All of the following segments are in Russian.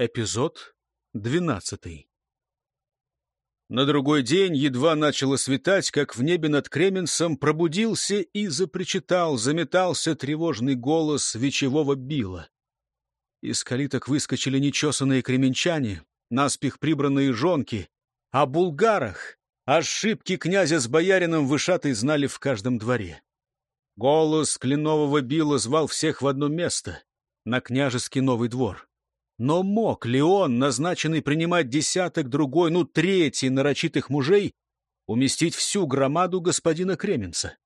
Эпизод двенадцатый. На другой день едва начало светать, как в небе над Кременсом пробудился и запричитал, заметался тревожный голос вечевого била. Из калиток выскочили нечесанные кременчане, наспех прибранные жонки. О булгарах, ошибки князя с боярином вышатой знали в каждом дворе. Голос кленового била звал всех в одно место — на княжеский новый двор. Но мог ли он, назначенный принимать десяток другой, ну, третий нарочитых мужей, уместить всю громаду господина Кременца?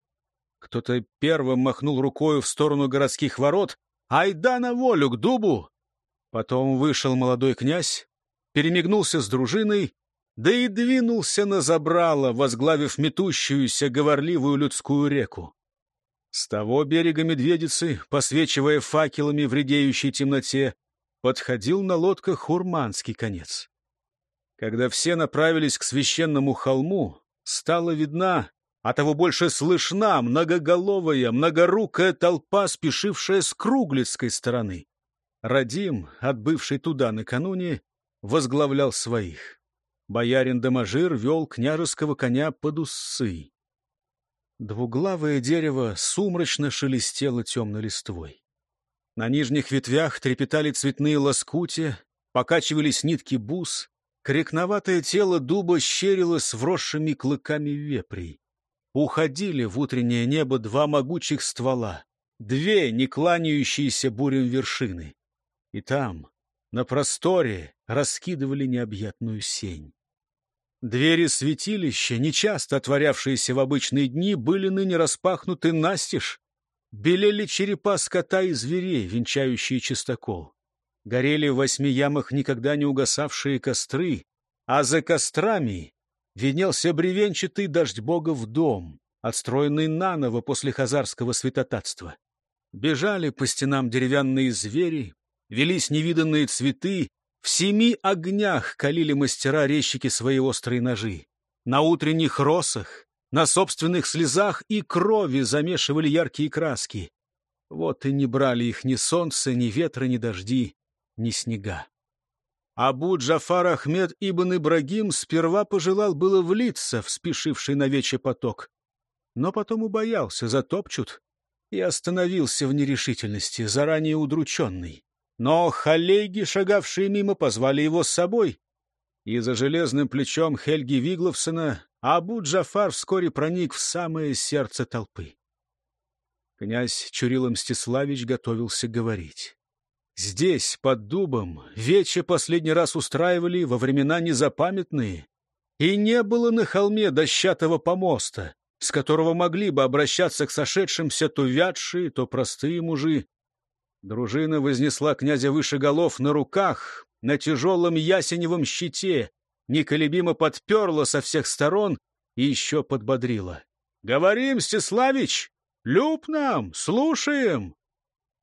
Кто-то первым махнул рукою в сторону городских ворот. «Айда на волю, к дубу!» Потом вышел молодой князь, перемигнулся с дружиной, да и двинулся на забрало, возглавив метущуюся говорливую людскую реку. С того берега Медведицы, посвечивая факелами в редеющей темноте, подходил на лодках Хурманский конец. Когда все направились к священному холму, стала видна, а того больше слышна многоголовая, многорукая толпа, спешившая с Круглицкой стороны. Радим, отбывший туда накануне, возглавлял своих. Боярин Доможир вел княжеского коня под усы. Двуглавое дерево сумрачно шелестело темной листвой. На нижних ветвях трепетали цветные лоскути, покачивались нитки бус, крикноватое тело дуба щерилось вросшими клыками вепрей. Уходили в утреннее небо два могучих ствола, две не кланяющиеся бурем вершины. И там, на просторе, раскидывали необъятную сень. Двери святилища, нечасто отворявшиеся в обычные дни, были ныне распахнуты настежь, Белели черепа скота и зверей, венчающие чистокол. Горели в восьми ямах никогда не угасавшие костры, а за кострами виднелся бревенчатый дождь бога в дом, отстроенный наново после хазарского святотатства. Бежали по стенам деревянные звери, велись невиданные цветы, в семи огнях калили мастера-резчики свои острые ножи. На утренних росах на собственных слезах и крови замешивали яркие краски. Вот и не брали их ни солнце, ни ветра, ни дожди, ни снега. Абу Джафар Ахмед Ибн Ибрагим сперва пожелал было влиться в спешивший на вече поток, но потом убоялся, затопчут, и остановился в нерешительности, заранее удрученный. Но халейги, шагавшие мимо, позвали его с собой, и за железным плечом Хельги Вигловсона Абу-Джафар вскоре проник в самое сердце толпы. Князь Чурила Мстиславич готовился говорить. Здесь, под дубом, вече последний раз устраивали во времена незапамятные, и не было на холме дощатого помоста, с которого могли бы обращаться к сошедшимся то вятшие, то простые мужи. Дружина вознесла князя выше голов на руках, на тяжелом ясеневом щите, неколебимо подперла со всех сторон и еще подбодрила. — Говорим, Стеславич, люб нам, слушаем.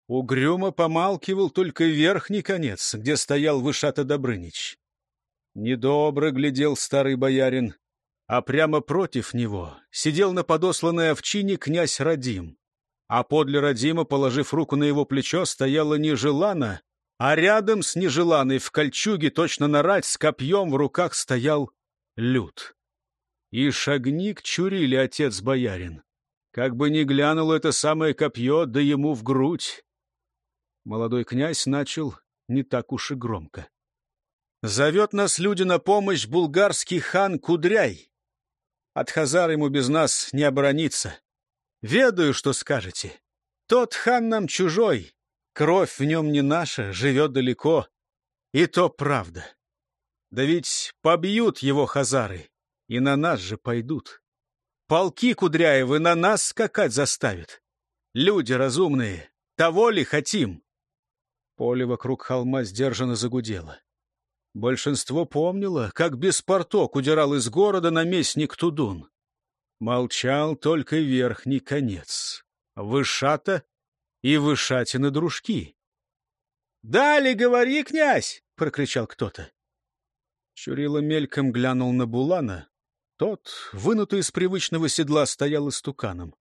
Угрюмо помалкивал только верхний конец, где стоял Вышата Добрынич. Недобро глядел старый боярин, а прямо против него сидел на подосланной овчине князь Радим. А подле Радима, положив руку на его плечо, стояла не Желана, а рядом с нежеланной в кольчуге точно нарать с копьем в руках стоял Люд. И шагник чурили отец-боярин. Как бы ни глянуло это самое копье, да ему в грудь. Молодой князь начал не так уж и громко. «Зовет нас люди на помощь булгарский хан Кудряй. От Хазар ему без нас не оборониться. Ведаю, что скажете. Тот хан нам чужой, Кровь в нем не наша, живет далеко. И то правда. Да ведь побьют его хазары, и на нас же пойдут. Полки Кудряевы на нас скакать заставят. Люди разумные, того ли хотим? Поле вокруг холма сдержанно загудело. Большинство помнило, как беспорток удирал из города наместник Тудун. Молчал только верхний конец. Вышата и вышатины дружки. — Дали, говори, князь! — прокричал кто-то. Чурила мельком глянул на Булана. Тот, вынутый из привычного седла, стоял истуканом.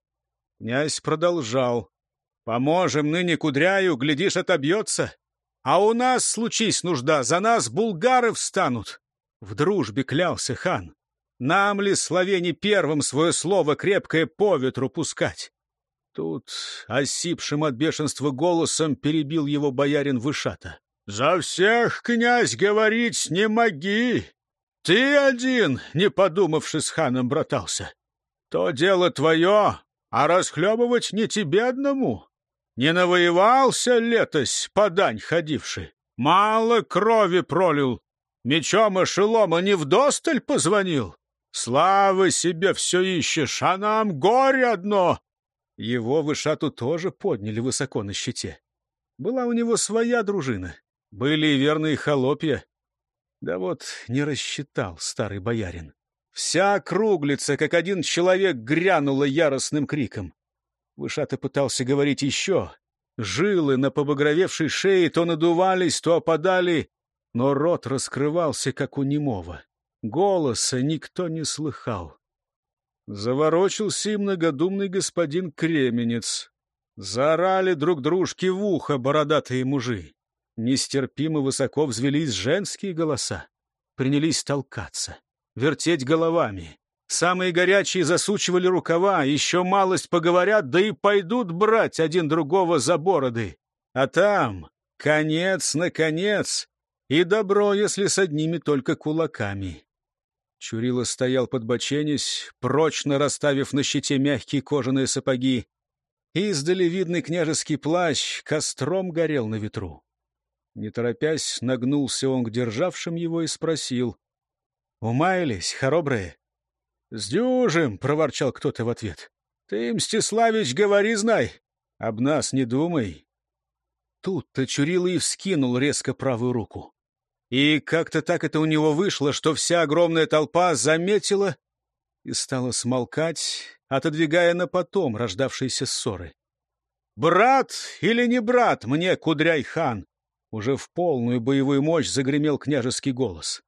Князь продолжал. — Поможем ныне кудряю, глядишь, отобьется. А у нас, случись нужда, за нас булгары встанут. В дружбе клялся хан. Нам ли, славяне, первым свое слово крепкое по ветру пускать? Тут осипшим от бешенства голосом перебил его боярин Вышата. «За всех, князь, говорить не моги! Ты один, не подумавши с ханом, братался. То дело твое, а расхлебывать не тебе одному. Не навоевался летось, подань ходивший. Мало крови пролил, мечом и шелома не вдосталь позвонил. Славы себе все ищешь, а нам горе одно. Его вышату тоже подняли высоко на щите. Была у него своя дружина. Были и верные холопья. Да вот не рассчитал старый боярин. Вся округлица, как один человек, грянула яростным криком. Вышата пытался говорить еще. Жилы на побагровевшей шее то надувались, то опадали, но рот раскрывался, как у немого. Голоса никто не слыхал. Заворочился и многодумный господин Кременец. Заорали друг дружке в ухо бородатые мужи. Нестерпимо высоко взвелись женские голоса. Принялись толкаться, вертеть головами. Самые горячие засучивали рукава, еще малость поговорят, да и пойдут брать один другого за бороды. А там конец, наконец, и добро, если с одними только кулаками. Чурила стоял под подбоченясь, прочно расставив на щите мягкие кожаные сапоги. Издали видный княжеский плащ костром горел на ветру. Не торопясь, нагнулся он к державшим его и спросил. — Умаялись, хоробрые? — Сдюжим, — проворчал кто-то в ответ. — Ты, Мстиславич, говори, знай. Об нас не думай. Тут-то и вскинул резко правую руку. И как-то так это у него вышло, что вся огромная толпа заметила и стала смолкать, отодвигая на потом рождавшиеся ссоры. «Брат или не брат мне, Кудряй-хан?» Уже в полную боевую мощь загремел княжеский голос.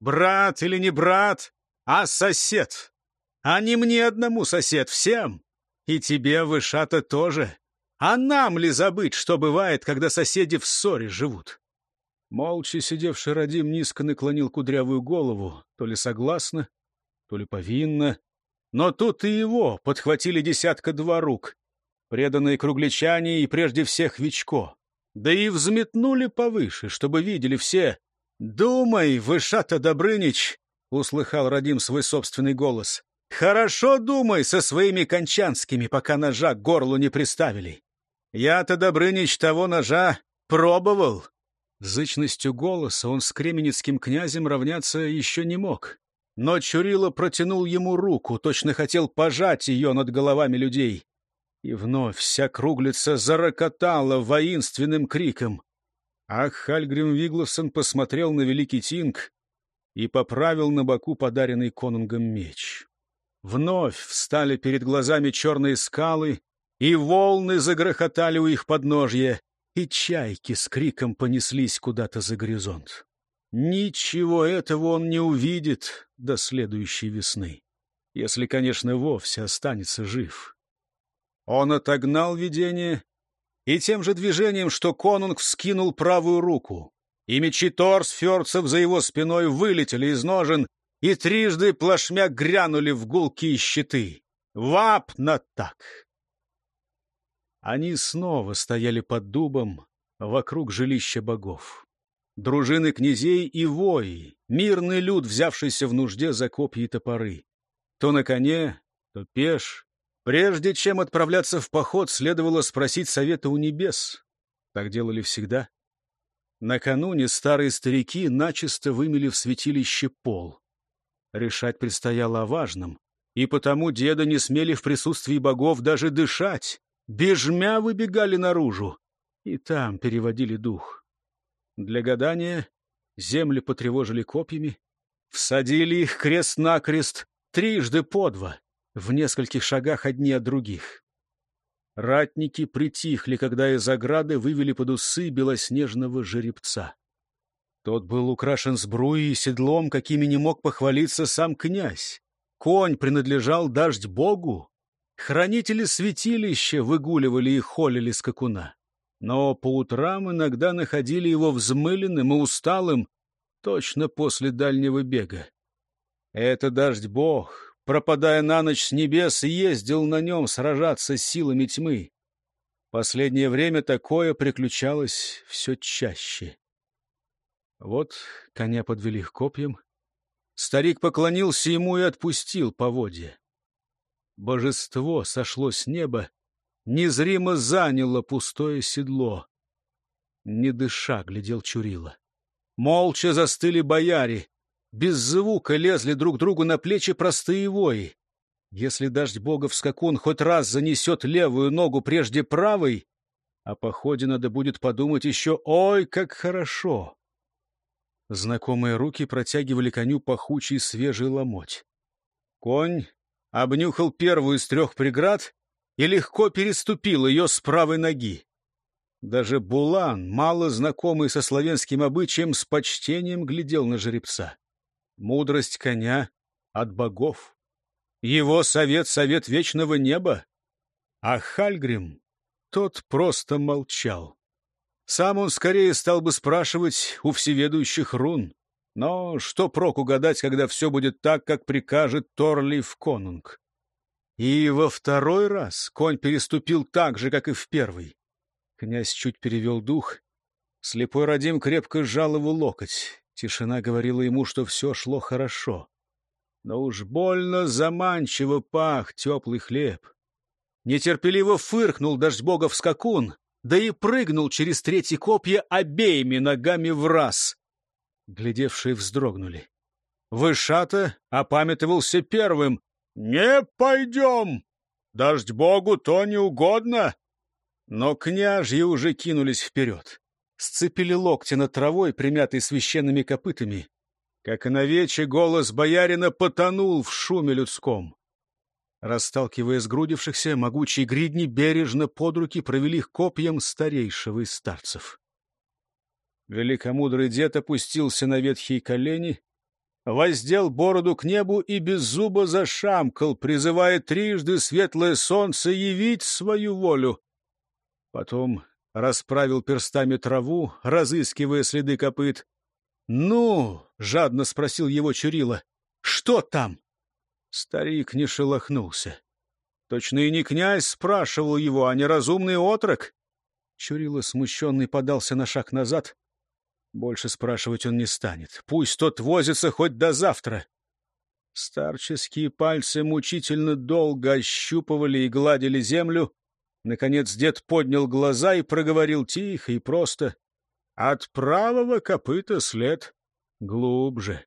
«Брат или не брат, а сосед! А не мне одному сосед, всем! И тебе, Вышата, тоже! А нам ли забыть, что бывает, когда соседи в ссоре живут?» Молча сидевший Радим низко наклонил кудрявую голову, то ли согласно, то ли повинно. Но тут и его подхватили десятка-два рук, преданные кругличане и прежде всех Вичко. Да и взметнули повыше, чтобы видели все. «Думай, Вышата Добрынич!» — услыхал Радим свой собственный голос. «Хорошо думай со своими кончанскими, пока ножа к горлу не приставили. Я-то, Добрынич, того ножа пробовал, Зычностью голоса он с кременецким князем равняться еще не мог. Но Чурила протянул ему руку, точно хотел пожать ее над головами людей. И вновь вся круглица зарокотала воинственным криком. Ах, Хальгрим Вигласон посмотрел на Великий Тинг и поправил на боку подаренный конунгом меч. Вновь встали перед глазами черные скалы, и волны загрохотали у их подножья и чайки с криком понеслись куда-то за горизонт. Ничего этого он не увидит до следующей весны, если, конечно, вовсе останется жив. Он отогнал видение и тем же движением, что конунг вскинул правую руку, и мечи торс ферцев за его спиной вылетели из ножен и трижды плашмя грянули в гулкие щиты. Вап на так! Они снова стояли под дубом вокруг жилища богов. Дружины князей и вои, мирный люд, взявшийся в нужде за копья и топоры. То на коне, то пеш. Прежде чем отправляться в поход, следовало спросить совета у небес. Так делали всегда. Накануне старые старики начисто вымели в святилище пол. Решать предстояло о важном, и потому деда не смели в присутствии богов даже дышать, бежмя выбегали наружу и там переводили дух. Для гадания земли потревожили копьями, всадили их крест-накрест трижды по два, в нескольких шагах одни от других. Ратники притихли, когда из ограды вывели под усы белоснежного жеребца. Тот был украшен сбруей и седлом, какими не мог похвалиться сам князь. Конь принадлежал дождь богу, Хранители святилища выгуливали и холили скакуна. но по утрам иногда находили его взмыленным и усталым, точно после дальнего бега. Это дождь-бог, пропадая на ночь с небес, ездил на нем сражаться с силами тьмы. Последнее время такое приключалось все чаще. Вот коня подвели к копьям. Старик поклонился ему и отпустил поводья. Божество сошло с неба, незримо заняло пустое седло. Не дыша глядел Чурила. Молча застыли бояре. Без звука лезли друг другу на плечи простые вои. Если дождь богов скакун хоть раз занесет левую ногу прежде правой, о походе надо будет подумать еще «Ой, как хорошо!» Знакомые руки протягивали коню пахучий свежий ломоть. Конь обнюхал первую из трех преград и легко переступил ее с правой ноги. Даже Булан, мало знакомый со славянским обычаем, с почтением глядел на жеребца. Мудрость коня от богов. Его совет — совет вечного неба. А Хальгрим, тот просто молчал. Сам он скорее стал бы спрашивать у всеведущих рун. Но что прок угадать, когда все будет так, как прикажет Торлиф Конунг? И во второй раз конь переступил так же, как и в первый. Князь чуть перевел дух. Слепой Радим крепко сжал его локоть. Тишина говорила ему, что все шло хорошо. Но уж больно заманчиво пах теплый хлеб. Нетерпеливо фыркнул дождь-богов скакун, да и прыгнул через третьи копья обеими ногами в раз. Глядевшие вздрогнули. Вышата опамятовался первым. «Не пойдем! Дождь-богу то не угодно!» Но княжьи уже кинулись вперед. Сцепили локти над травой, примятой священными копытами. Как и навече, голос боярина потонул в шуме людском. Расталкивая сгрудившихся, могучие гридни бережно под руки провели их копьем старейшего из старцев. Великомудрый дед опустился на ветхие колени, воздел бороду к небу и без зуба зашамкал, призывая трижды светлое солнце явить свою волю. Потом расправил перстами траву, разыскивая следы копыт. «Ну?» — жадно спросил его Чурила. «Что там?» Старик не шелохнулся. Точно и не князь спрашивал его, а неразумный отрок. Чурила смущенный подался на шаг назад. Больше спрашивать он не станет. Пусть тот возится хоть до завтра. Старческие пальцы мучительно долго ощупывали и гладили землю, Наконец дед поднял глаза и проговорил тихо и просто. От правого копыта след глубже.